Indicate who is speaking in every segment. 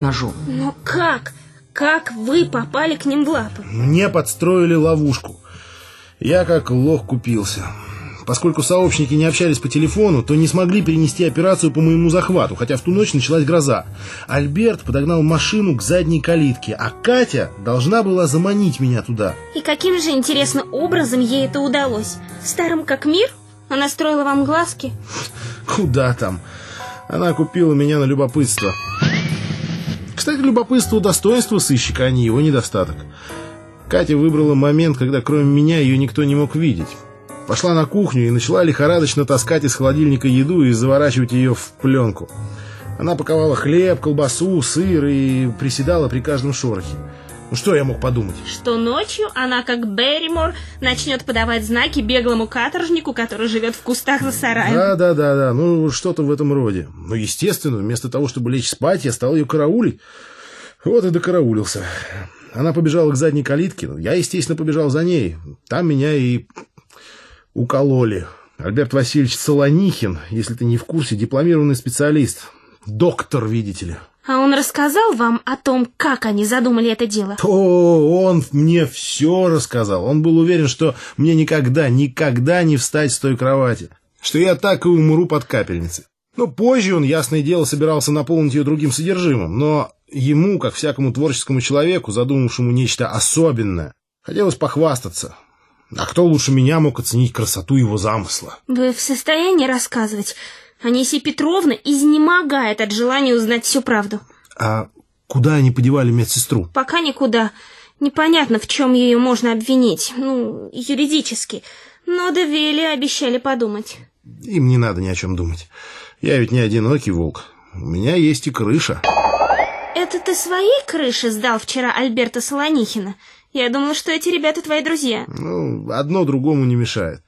Speaker 1: ножом.
Speaker 2: Но как? Как вы попали к ним в лапы?
Speaker 3: Мне подстроили ловушку. Я как лох купился. Поскольку сообщники не общались по телефону, то не смогли перенести операцию по моему захвату, хотя в ту ночь началась гроза. Альберт подогнал машину к задней калитке, а Катя должна была заманить меня туда.
Speaker 2: И каким же интересным образом ей это удалось? Старым как мир? Она строила вам глазки?
Speaker 3: Куда там? Она купила меня на любопытство. Кстати, любопытство достоинство сыщика, а не его недостаток. Катя выбрала момент, когда кроме меня ее никто не мог видеть. Пошла на кухню и начала лихорадочно таскать из холодильника еду и заворачивать ее в пленку. Она паковала хлеб, колбасу, сыр и приседала при каждом шорохе. Ну что я мог подумать?
Speaker 2: Что ночью она, как Берримор, начнет подавать знаки беглому каторжнику, который живет в кустах за сараем.
Speaker 3: Да, да, да, да, ну что-то в этом роде. Ну, естественно, вместо того, чтобы лечь спать, я стал ее караулить. Вот и докараулился. Она побежала к задней калитке. Я, естественно, побежал за ней. Там меня и укололи. Альберт Васильевич Солонихин, если ты не в курсе, дипломированный специалист. Доктор, видите ли.
Speaker 2: А он рассказал вам о том, как они задумали это дело?
Speaker 3: То он мне все рассказал. Он был уверен, что мне никогда, никогда не встать с той кровати. Что я так и умру под капельницей. Но позже он, ясное дело, собирался наполнить ее другим содержимым. Но ему, как всякому творческому человеку, задумавшему нечто особенное, хотелось похвастаться. А кто лучше меня мог оценить красоту его замысла?
Speaker 2: Вы в состоянии рассказывать? Анисия Петровна изнемогает от желания узнать всю правду.
Speaker 3: А куда они подевали медсестру?
Speaker 2: Пока никуда. Непонятно, в чем ее можно обвинить. Ну, юридически. Но Девели обещали подумать.
Speaker 3: Им не надо ни о чем думать. Я ведь не одинокий волк. У меня есть и крыша.
Speaker 2: Это ты своей крыши сдал вчера Альберта Солонихина? Я думала, что эти ребята твои друзья.
Speaker 3: Ну, одно другому не мешает.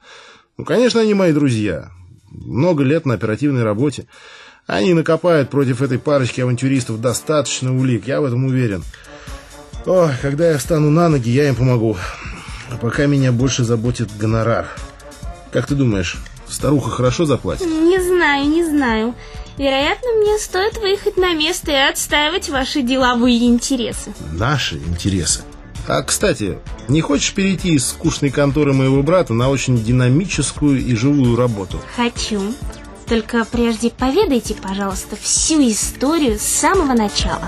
Speaker 3: Ну, конечно, они мои друзья. Много лет на оперативной работе. Они накопают против этой парочки авантюристов достаточно улик, я в этом уверен. Ой, когда я встану на ноги, я им помогу. А пока меня больше заботит гонорар. Как ты думаешь, старуха хорошо заплатит?
Speaker 2: Не знаю, не знаю. Вероятно, мне стоит выехать на место и отстаивать ваши деловые интересы.
Speaker 3: Наши интересы? А, кстати, не хочешь перейти из скучной конторы моего брата на очень динамическую и живую работу?
Speaker 2: Хочу. Только прежде поведайте, пожалуйста, всю историю с самого начала.